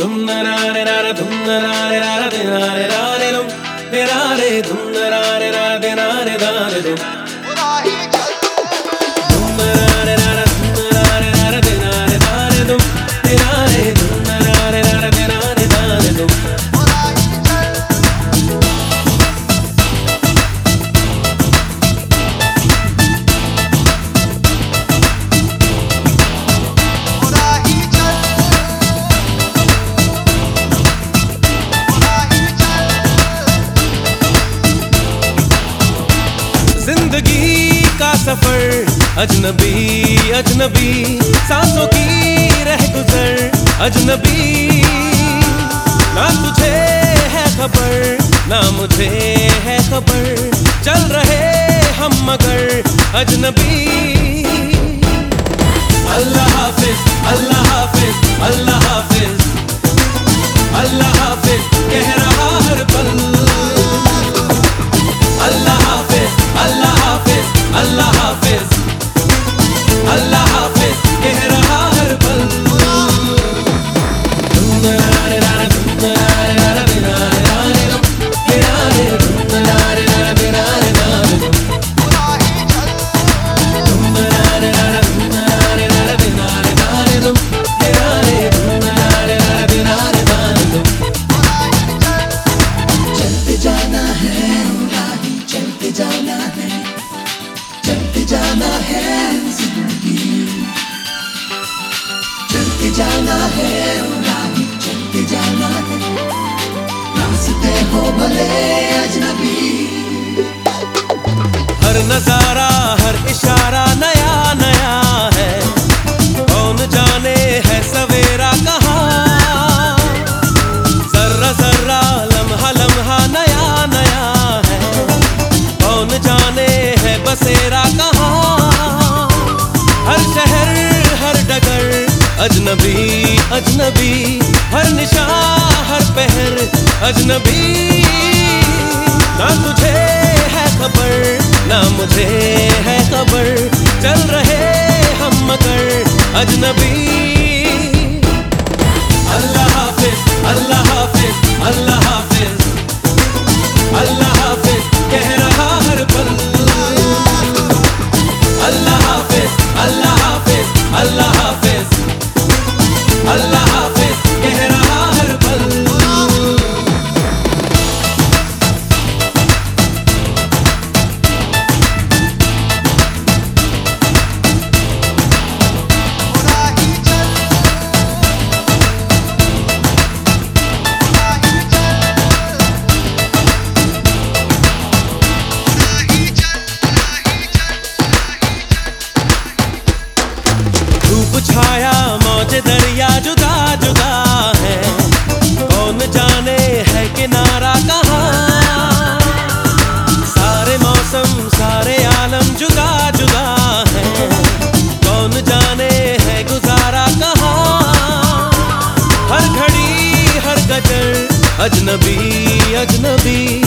Dum ज़िंदगी का सफ़र। अजनबी अजनबी, सांसों की रह गुजर। अजनबी, ना तुझे है खबर, ना मुझे है खबर। चल रहे हम मगर। अजनबी जाना है राही चलते जाना है। रास्ते हो भले अजनबी। हर नज़ारा अजनबी अजनबी, हर निशा, हर पहर, अजनबी। ना तुझे है खबर, ना मुझे है खबर, चल रहे हम मगर अजनबी। छाया मौज दरिया जुदा जुदा है। कौन जाने है किनारा कहाँ? सारे मौसम, सारे आलम जुदा जुदा है। कौन जाने है गुजारा कहाँ? हर घड़ी, हर गजर अजनबी अजनबी।